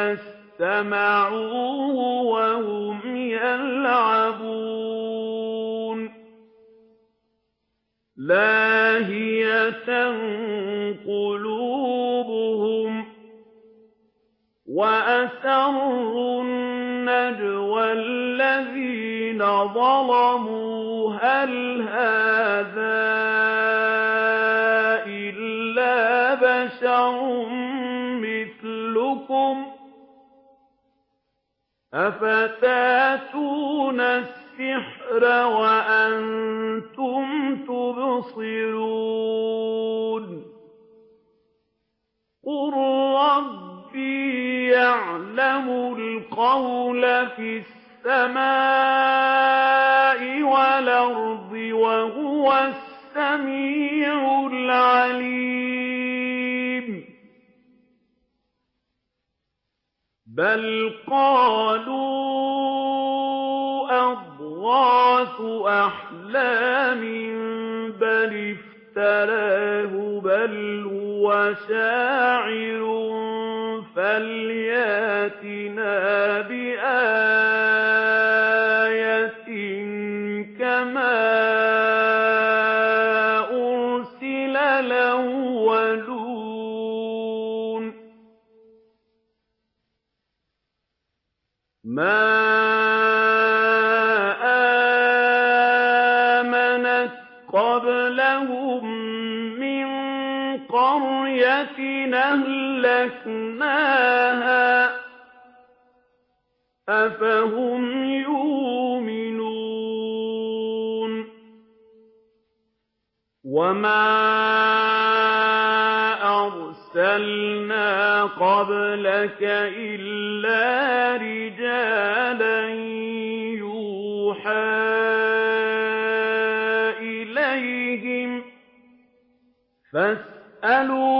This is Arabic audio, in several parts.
إلا استمعوه وهم يلعبون. لاهية قلوبهم وأسروا النجوى الذين ظلموا. هل هذا إلا بشر أفتاتون السحر وأنتم تبصرون قل ربي يعلم القول في السماء والأرض وهو السميع العليم بل قالوا أضغاث أحلام بل افتراه بل هو شاعر فلياتنا بآية أهلكناها أفهم يؤمنون وما أرسلنا قبلك إلا رجالا يوحى إليهم فاسألوا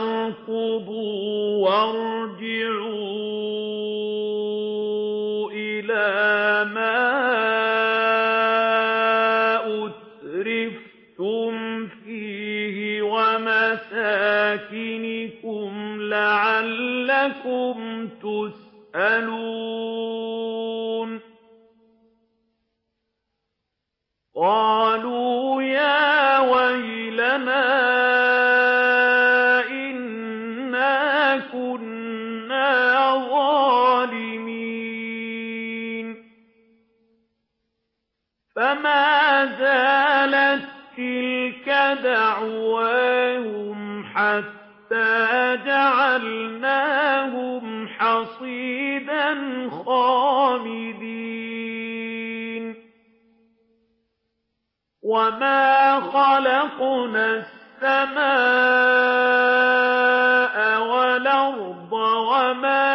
لا تركضوا وارجعوا إلى ما أترفتم فيه ومساكنكم لَعَلَّكُمْ تُسْأَلُونَ فَمَا زَالَت تِّلْكَ دَعْوَاهُمْ حَتَّىٰ جَعَلْنَاهُمْ حَصِيدًا خَامِدِينَ وَمَا خَلَقْنَا السَّمَاءَ وَالْأَرْضَ وَمَا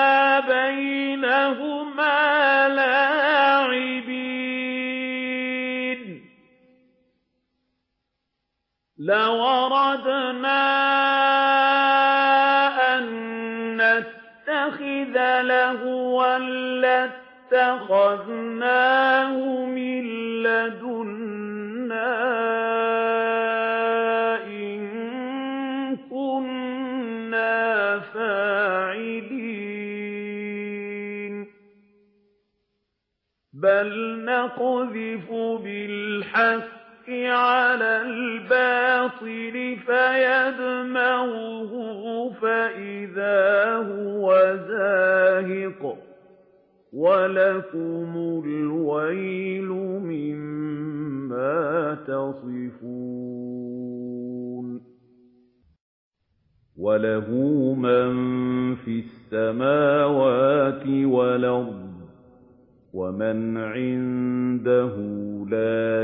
لَوْ أَرَدْنَا أَن نَّتَّخِذَ لَهْوًا لَّاتَّخَذْنَاهُ مِن لَّدُنَّا إِن كُنَّا فَاعِلِينَ بَلْ نَقْذِفُ بِالْحَقِّ عَلَى الْبَاطِلِ فَيَدْمَغُهُ فَإِذَا هُوَ زَاهِقٌ ۚ. وَلَكُمُ الْوَيْلُ مِمَّا تَصِفُونَ. وَلَهُ مَن فِي السَّمَاوَاتِ وَالْأَرْضِ ۖ وَمَنْ عِندَهُ لَا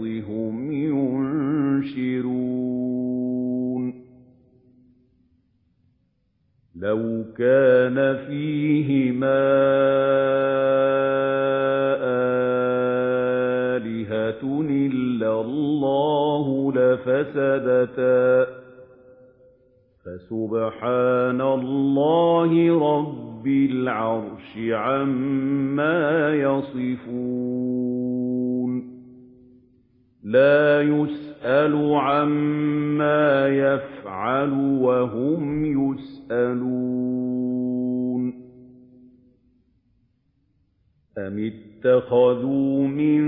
الْأَرْضِ هُمْ يُنشِرُونَ. لَوْ كَانَ فِيهِمَا آلِهَةٌ إِلَّا اللَّهُ لَفَسَدَتَا ۚ. فَسُبْحَانَ اللَّهِ رَبِّ الْعَرْشِ عَمَّا يَصِفُونَ. لَا يُسْأَلُ عَمَّا يَفْعَلُ وَهُمْ يُسْأَلُونَ. أَمِ اتَّخَذُوا مِن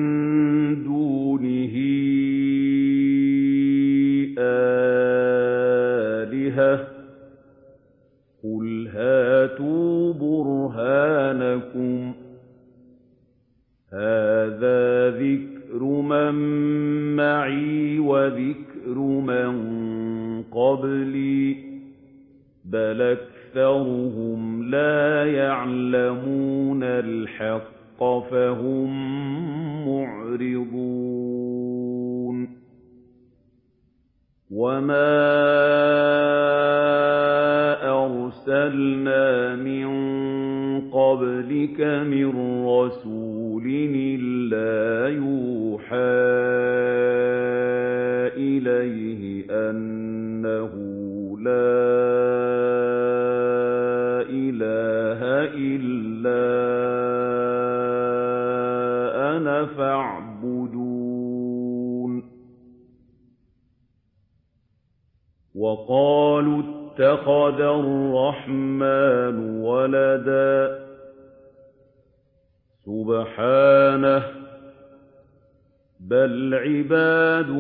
بَلْ عِبَادٌ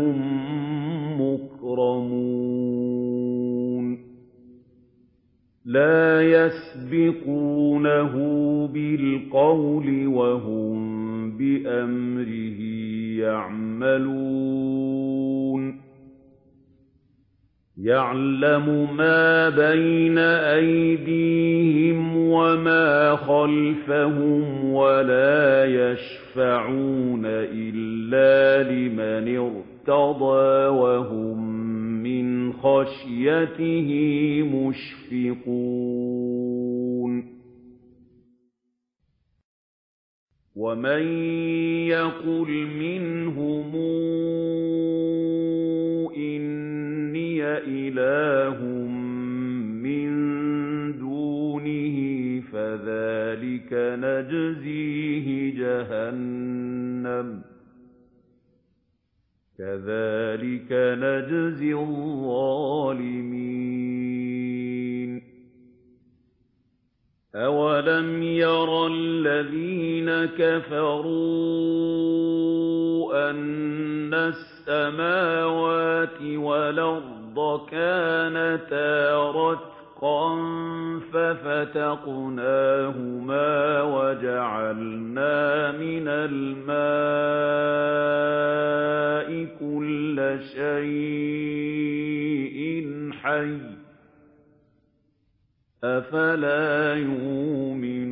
مُّكْرَمُونَ لَا يَسْبِقُونَهُ بِالْقَوْلِ وَهُم بِأَمْرِهِ يَعْمَلُونَ يَعْلَمُ مَا بَيْنَ أَيْدِيهِمْ وَمَا خَلْفَهُمْ وَلَا يَشْفَعُونَ إِلَّا لِمَنِ ارْتَضَىٰ وَهُم مِّنْ خَشْيَتِهِ مُشْفِقُونَ. وَمَن يَقُلْ مِنْهُمْ إِلَٰهٌ مِّن دُونِهِ فَذَٰلِكَ نَجْزِيهِ جَهَنَّمَ ۚ. كَذَٰلِكَ نَجْزِي الظَّالِمِينَ. أَوَلَمْ يَرَ الَّذِينَ كَفَرُوا أَنَّ السَّمَاوَاتِ وَالْأَرْضَ كَانَتَا رَتْقًا فَفَتَقْنَاهُمَا وَجَعَلْنَا مِنَ الْمَاءِ كُلَّ شَيْءٍ حَيٍّ ۖ أَفَلَا يُؤْمِنُونَ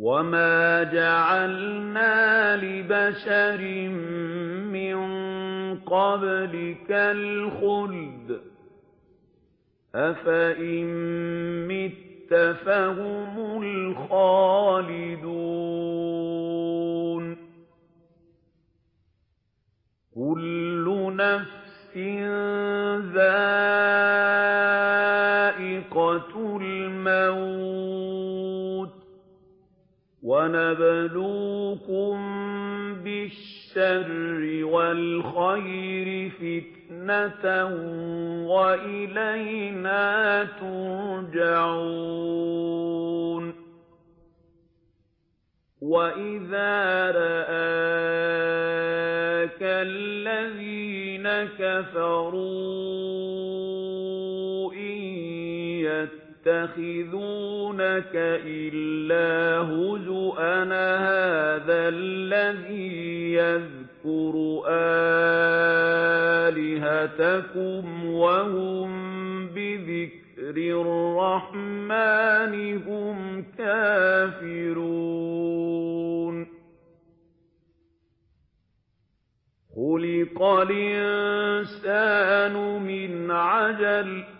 وَمَا جَعَلْنَا لِبَشَرٍ مِّن قَبْلِكَ الْخُلْدَ ۖ أَفَإِن مِّتَّ فَهُمُ الْخَالِدُونَ كُلُّ نَفْسٍ ذَائِقَةُ الْمَوْتِ ۖ وَنَبْلُوكُم بِالشَّرِّ وَالْخَيْرِ فِتْنَةً ۖ وَإِلَيْنَا تُرْجَعُونَ. وَإِذَا رَآكَ الَّذِينَ كَفَرُوا يَتَّخِذُونَكَ إِلَّا هُزُوًا أَهَٰذَا الَّذِي يَذْكُرُ آلِهَتَكُمْ وَهُم بِذِكْرِ الرَّحْمَٰنِ هُمْ كَافِرُونَ. خُلِقَ الْإِنسَانُ مِنْ عَجَلٍ ۚ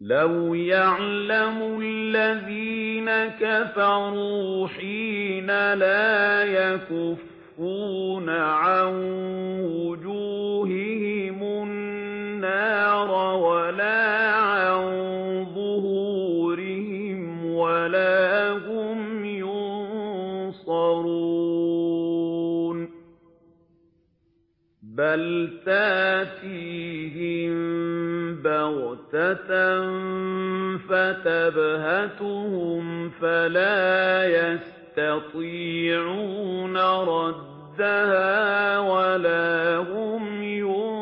لَوْ يَعْلَمُ الَّذِينَ كَفَرُوا حِينَ لَا يَكُفُّونَ عَن وُجُوهِهِمُ النَّارَ وَلَا عَن ظُهُورِهِمْ وَلَا هُمْ يُنصَرُونَ بَلْ تَأْتِيهِم بَغْتَةً فَتَبْهَتُهُمْ فَلَا يَسْتَطِيعُونَ رَدَّهَا وَلَا هُمْ يُنظَرُونَ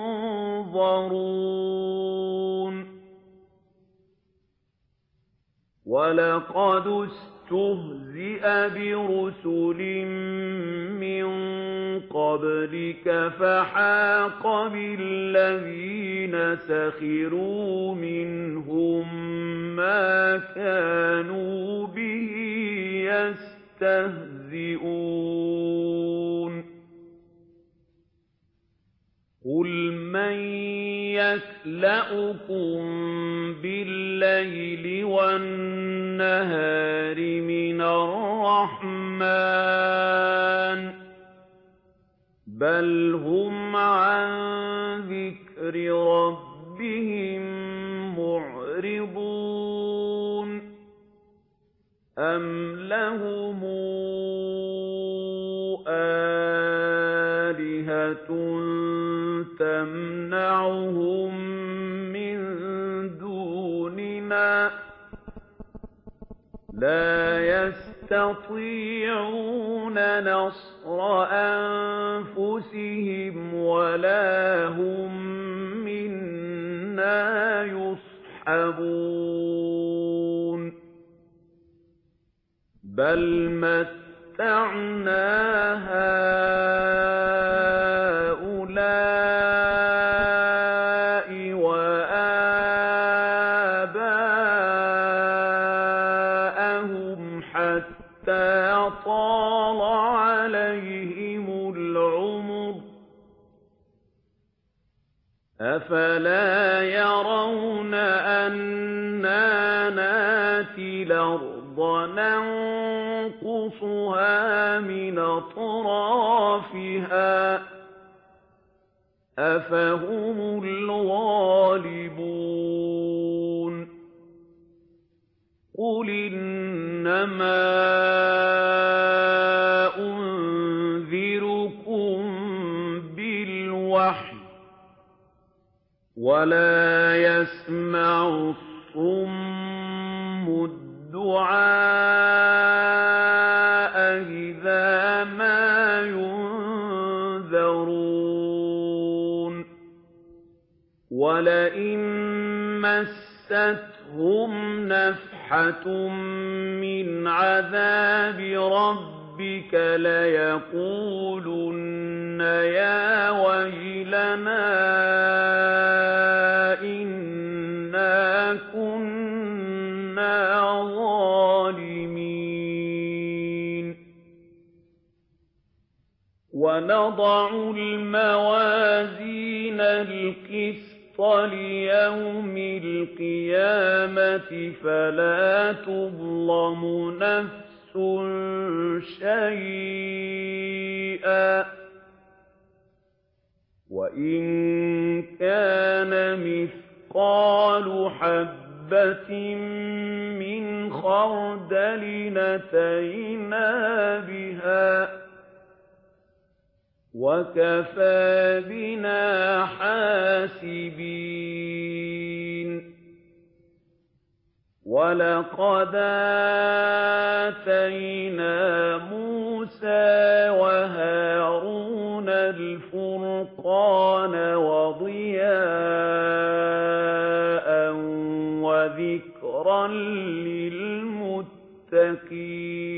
وَلَقَدِ اسْتُهْزِئَ بِرُسُلٍ مِّن قَبْلِكَ فَحَاقَ بِالَّذِينَ سَخِرُوا مِنْهُم مَّا كَانُوا بِهِ يَسْتَهْزِئُونَ. قُلْ مَن يَكْلَؤُكُم بِاللَّيْلِ وَالنَّهَارِ مِنَ الرَّحْمَٰنِ ۗ بَلْ هُمْ عَن ذِكْرِ رَبِّهِم مُّعْرِضُونَ أَمْ لَهُمْ آلِهَةٌ تَمْنَعُهُم مِّن دُونِنَا ۚ لَا يَسْتَطِيعُونَ نَصْرَ أَنفُسِهِمْ وَلَا هُم مِّنَّا يُصْحَبُونَ. بَلْ مَتَّعْنَا هَٰؤُلَاءِ الْأَرْضَ نَنقُصُهَا مِنْ أَطْرَافِهَا ۚ أَفَهُمُ الْغَالِبُونَ قُلْ إِنَّمَا أُنذِرُكُم بِالْوَحْيِ ۚ وَلَا يَسْمَعُ مَّسَّتْهُمْ نَفْحَةٌ مِّنْ عَذَابِ رَبِّكَ لَيَقُولُنَّ يَا وَيْلَنَا إِنَّا كُنَّا ظَالِمِينَ وَنَضَعُ الْمَوَازِينَ الْقِسْطَ لِيَوْمِ الْقِيَامَةِ فَلَا تُظْلَمُ نَفْسٌ شَيْئًا ۖ. وَإِن كَانَ مِثْقَالُ حَبَّةٍ مِّنْ خَرْدَلٍ أَتَيْنَا بِهَا ۗ وَكَفَىٰ بِنَا حَاسِبِينَ. وَلَقَدْ آتَيْنَا مُوسَىٰ وَهَارُونَ الْفُرْقَانَ وَضِيَاءً وَذِكْرًا لِّلْمُتَّقِينَ.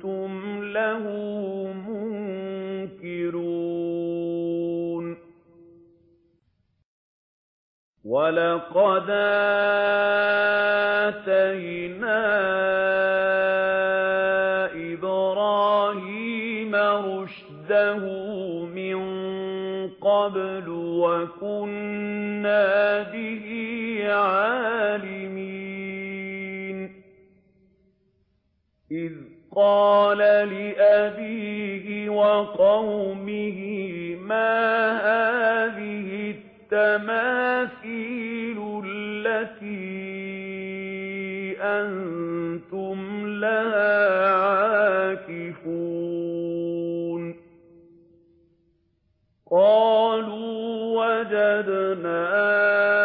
لَهُ مُنكِرُونَ. وَلَقَدْ آتَيْنَا إِبْرَاهِيمَ رُشْدَهُ مِن قَبْلُ وَكُنَّا بِهِ عَالِمِينَ. قَالَ لِأَبِيهِ وَقَوْمِهِ مَا هَٰذِهِ التَّمَاثِيلُ الَّتِي أَنتُمْ لَهَا عَاكِفُونَ قَالُوا وَجَدْنَا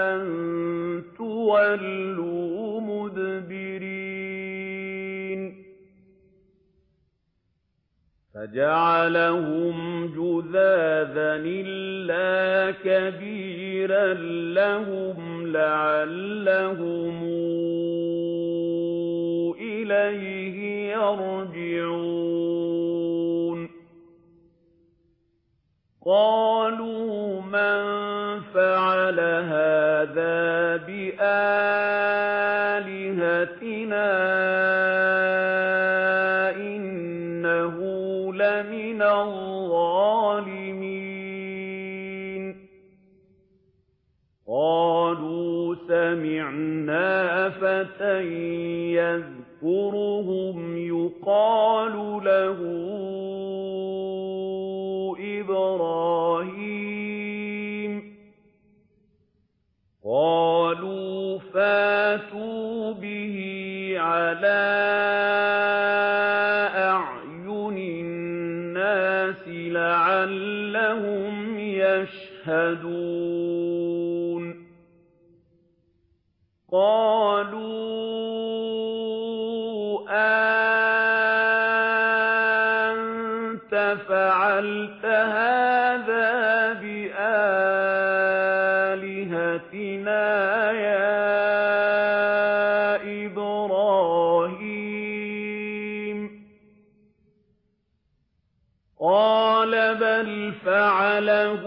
أَن تُوَلُّوا مُدْبِرِينَ فَجَعَلَهُمْ جُذَاذًا إِلَّا كَبِيرًا لَّهُمْ لَعَلَّهُمْ إِلَيْهِ يَرْجِعُونَ قَالُوا مَن فَعَلَ هَٰذَا بِآلِهَتِنَا إِنَّهُ لَمِنَ الظَّالِمِينَ. قَالُوا سَمِعْنَا فَتًى يَذْكُرُهُمْ يُقَالُ لَهُ إِبْرَاهِيمُ. قَالُوا فَأْتُوا بِهِ عَلَىٰ أَعْيُنِ النَّاسِ لَعَلَّهُمْ يَشْهَدُونَ. قَالُوا أَأَنتَ فَعَلْتَ هَٰذَا بِآلِهَتِنَا يَا إِبْرَاهِيمُ. قَالَ بَلْ فَعَلَهُ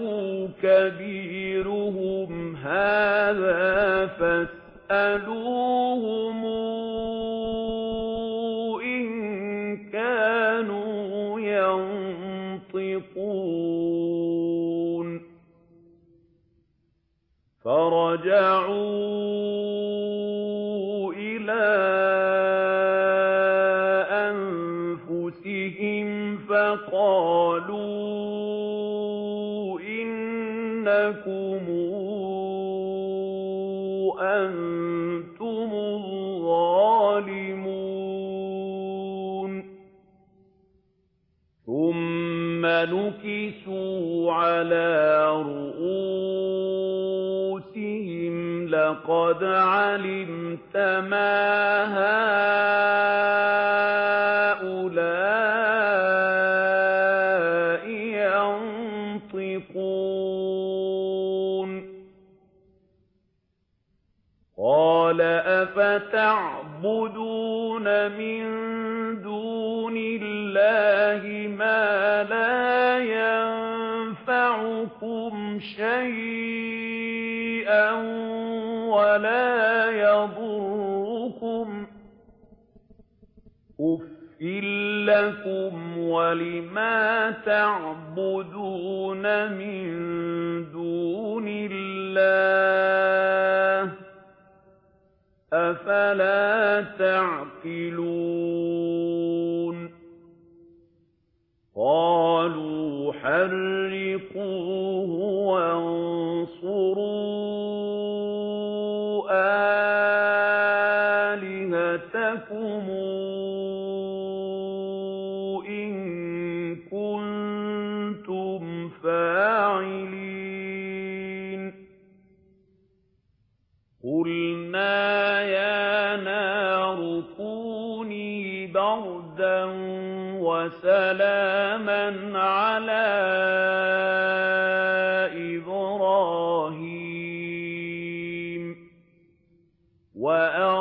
كَبِيرُهُمْ هَٰذَا فَاسْأَلُوهُمْ لَقَدْ عَلِمْتَ مَا هَٰؤُلَاءِ يَنطِقُونَ. قَالَ أَفَتَعْبُدُونَ مِن دُونِ اللَّهِ مَا لَا يَنفَعُكُمْ شَيْئًا؟ لَّكُمْ وَلِمَا تَعْبُدُونَ مِن دُونِ اللَّهِ ۖ أَفَلَا تَعْقِلُونَ وأرسلنا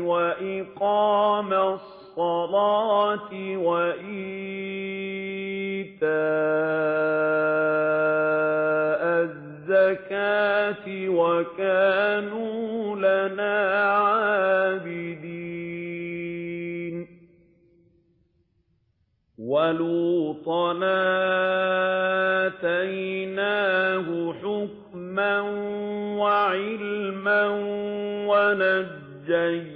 وَإِقَامَ الصَّلَاةِ وَإِيتَاءَ الزَّكَاةِ وَكَانُوا لَنَا عَابِدِينَ. وَلُوطًا آتَيْنَاهُ حُكْمًا وَعِلْمًا وَنَجَّيْنَاهُ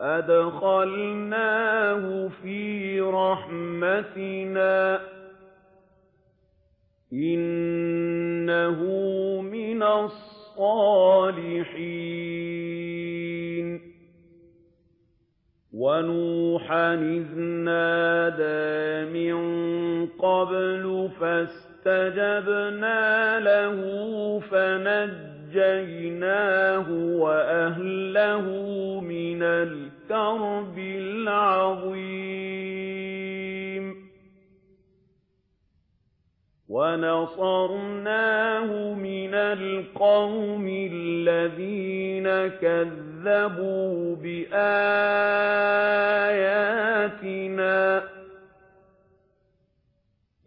وَأَدْخَلْنَاهُ فِي رَحْمَتِنَا ۖ. إِنَّهُ مِنَ الصَّالِحِينَ. وَنُوحًا إِذْ نَادَىٰ مِن قَبْلُ فَاسْتَجَبْنَا لَهُ فَنَجَّيْنَاهُ وَأَهْلَهُ مِنَ الْكَرْبِ الْعَظِيمِ. وَنَصَرْنَاهُ مِنَ الْقَوْمِ الَّذِينَ كَذَّبُوا بِآيَاتِنَا ۚ.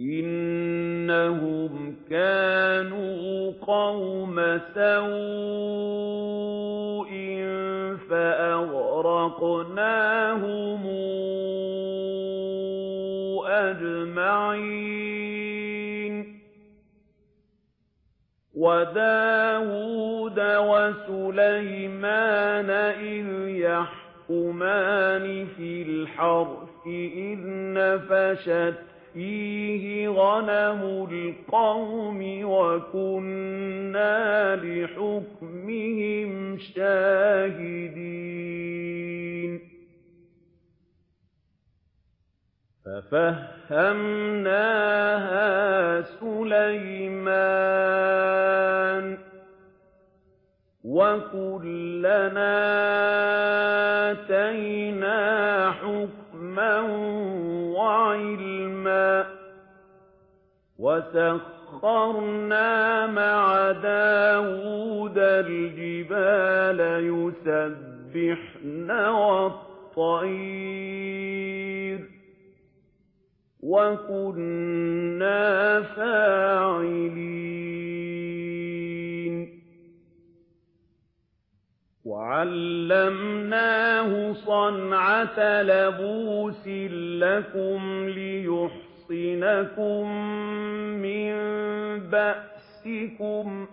إِنَّهُمْ كَانُوا قَوْمَ سَوْءٍ. فَأَغْرَقْنَاهُمْ أَجْمَعِينَ وَدَاوُودَ وَسُلَيْمَانَ إِذْ يَحْكُمَانِ فِي الْحَرْثِ إِذْ نَفَشَتْ فِيهِ غَنَمُ الْقَوْمِ وَكُنَّا لِحُكْمِهِمْ شَاهِدِينَ فَفَهَّمْنَاهَا سُلَيْمَانَ ۚ وَكُلًّا آتَيْنَا حُكْمًا وَسَخَّرْنَا مَعَ دَاوُودَ الْجِبَالَ يُسَبِّحْنَ وَالطَّيْرَ ۚ وَكُنَّا فَاعِلِينَ وَعَلَّمْنَاهُ صَنْعَةَ لَبُوسٍ لَّكُمْ لِيُحْصِنَكُم مِّن بَأْسِكُمْ ۖ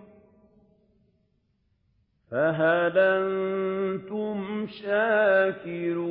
فَهَلْ أَنتُمْ شَاكِرُونَ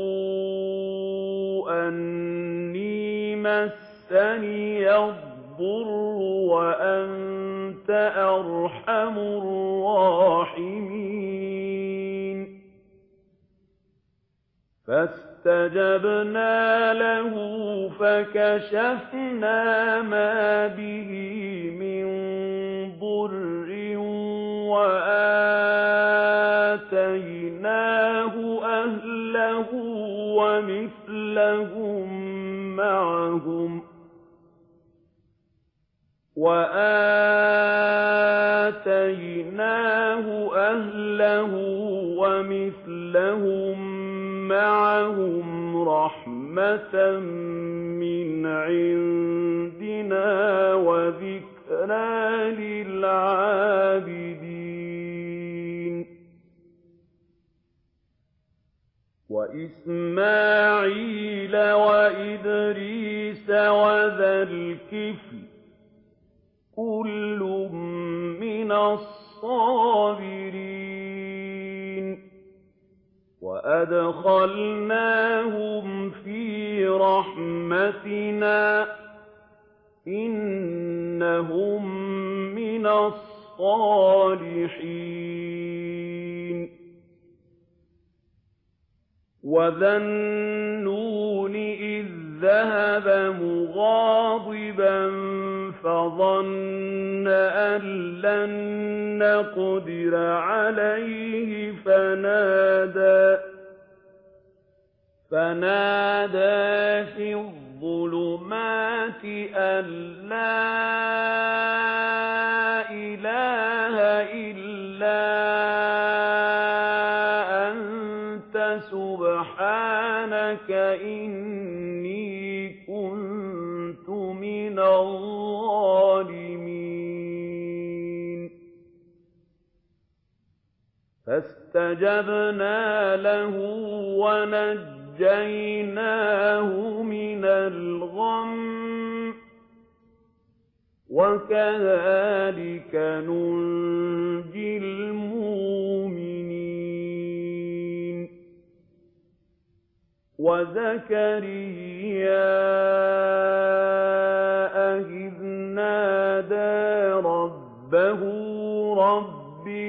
مَسَّنِيَ الضُّرُّ وَأَنتَ أَرْحَمُ الرَّاحِمِينَ. فَاسْتَجَبْنَا لَهُ فَكَشَفْنَا مَا بِهِ مِن ضُرٍّ وَآتَيْنَاهُ أَهْلَهُ وَمِثْلَهُم مَّعَهُمْ. رَحْمَةً مِّنْ عِندِنَا وَذِكْرَىٰ لِلْعَابِدِينَ وَإِسْمَاعِيلَ الصَّالِحِينَ. وَذَا النُّونِ إِذ ذَّهَبَ مُغَاضِبًا فَظَنَّ أَن لَّن نَّقْدِرَ عَلَيْهِ فَنَادَىٰ فِي الظُّلُمَاتِ أَن لَّا فَاسْتَجَبْنَا لَهُ وَنَجَّيْنَاهُ مِنَ الْغَمِّ ۚ. وَكَذَٰلِكَ نُنجِي الْمُؤْمِنِينَ. وَزَكَرِيَّا إِذْ نَادَىٰ رَبَّهُ رَبِّ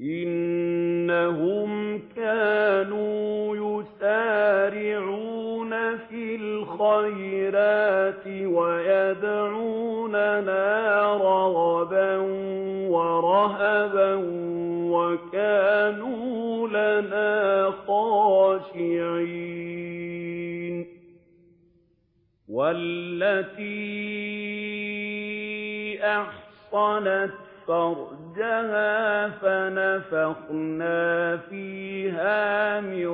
إِنَّهُمْ كَانُوا يُسَارِعُونَ فِي الْخَيْرَاتِ وَيَدْعُونَنَا رَغَبًا وَرَهَبًا وَكَانُوا لَنَا خَاشِعِينَ وَالَّتِي أَحْصَنَتْ فَرْجَهَا فَنَفَخْنَا فِيهَا مِن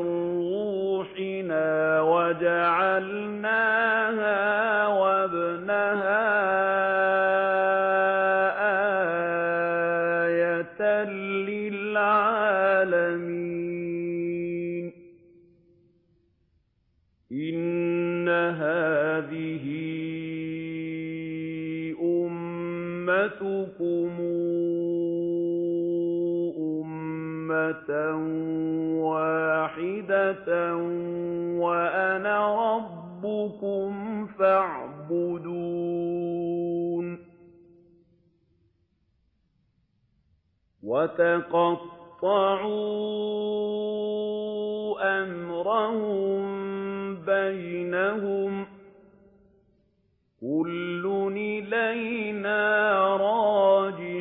رُّوحِنَا وَجَعَلْنَاهَا وَابْنَهَا وَأَنَا رَبُّكُمْ فَاعْبُدُونِ. وَتَقَطَّعُوا أَمْرَهُم بَيْنَهُمْ ۖ. كُلٌّ إِلَيْنَا رَاجِعُونَ.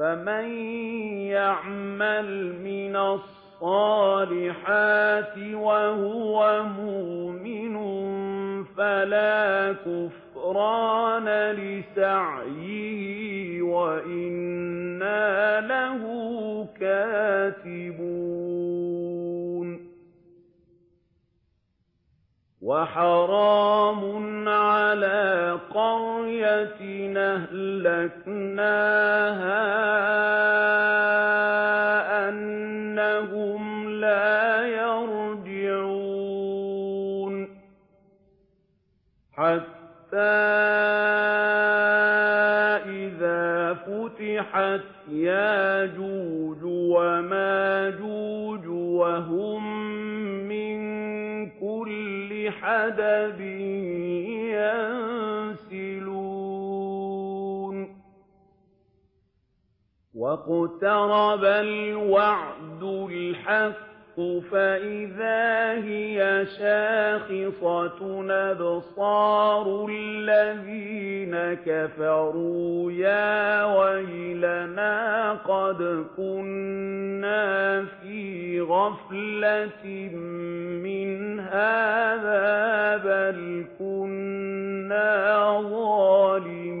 فَمَن يَعْمَلْ مِنَ الصَّالِحَاتِ وَهُوَ مُؤْمِنٌ فَلَا كُفْرَانَ لِسَعْيِهِ وَإِنَّا لَهُ وَحَرَامٌ عَلَىٰ قَرْيَةٍ أَهْلَكْنَاهَا أَنَّهُمْ لَا يَرْجِعُونَ حَتَّىٰ إِذَا فُتِحَتْ يَأْجُوجُ وَمَأْجُوجُ وَهُم حَدَبٍ يَنسِلُونَ. وَاقْتَرَبَ الْوَعْدُ الْحَقُّ فَإِذَا هِيَ شَاخِصَةٌ أَبْصَارُ الَّذِينَ كَفَرُوا يَا وَيْلَنَا قَدْ كُنَّا فِي غَفْلَةٍ مِّنْ هَٰذَا بَلْ كُنَّا ظَالِمِينَ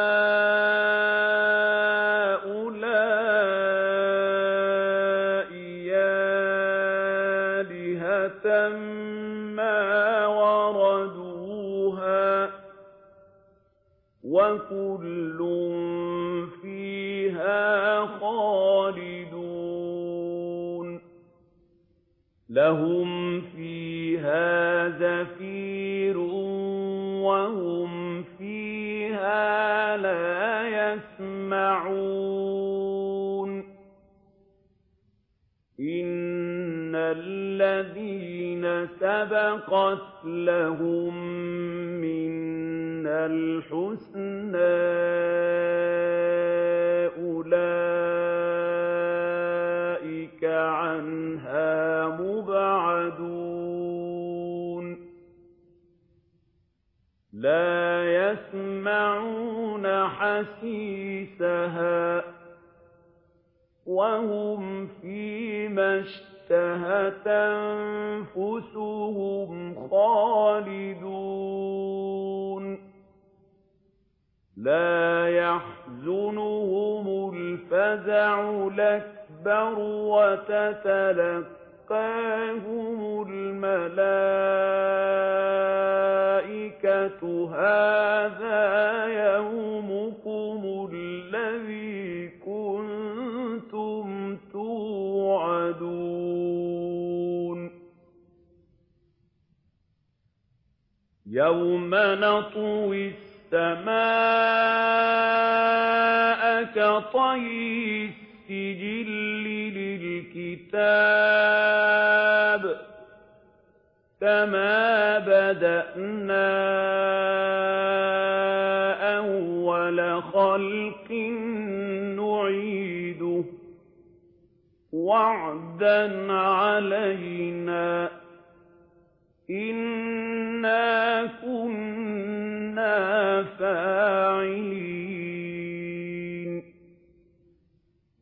لَهُمْ فِيهَا زَفِيرٌ وَهُمْ فِيهَا لَا يَسْمَعُونَ إِنَّ الَّذِينَ سَبَقَتْ لَهُم مِّنَّا الْحُسْنَىٰ لَا يَسْمَعُونَ حَسِيسَهَا ۖ وَهُمْ فِيمَا اشْتَهَتْ أَنفُسُهُمْ خَالِدُونَ. لَا يَحْزُنُهُمُ الْفَزَعُ الْأَكْبَرُ وَتَتَلَقَّاهُمُ الْمَلَائِكَةُ هَٰذَا يَوْمُكُمُ الَّذِي كُنتُمْ تُوعَدُونَ. يَوْمَ نَطْوِي السَّمَاءَ كَطَيِّ السِّجِلِّ لِلْكِتَابِ ۚ كَمَا بَدَأْنَا أَوَّلَ خَلْقٍ نُّعِيدُهُ ۚ وَعْدًا عَلَيْنَا ۚ إِنَّا كُنَّا فَاعِلِينَ.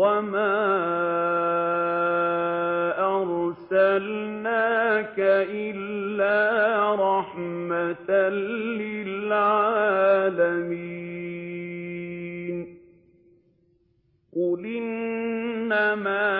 وَمَا أَرْسَلْنَا أَرْسَلْنَاكَ إِلَّا رَحْمَةً لِّلْعَالَمِينَ قُلْ إِنَّمَا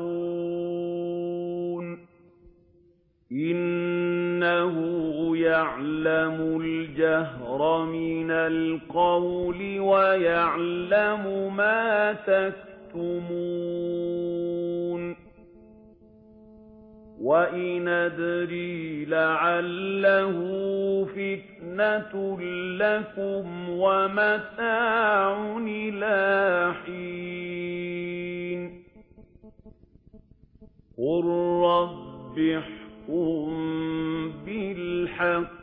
الْجَهْرَ مِنَ الْقَوْلِ وَيَعْلَمُ مَا تَكْتُمُونَ. وَإِنْ أَدْرِي لَعَلَّهُ فِتْنَةٌ لَّكُمْ وَمَتَاعٌ إِلَىٰ حِينٍ. قُل رَّبِّ احْكُم بِالْحَقِّ ۗ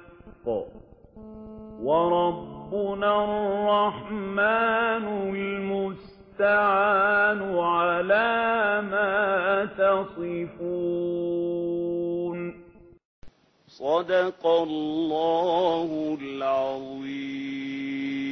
وَرَبُّنَا الرَّحْمَٰنُ الْمُسْتَعَانُ عَلَىٰ مَا تَصِفُونَ. صدق الله العظيم.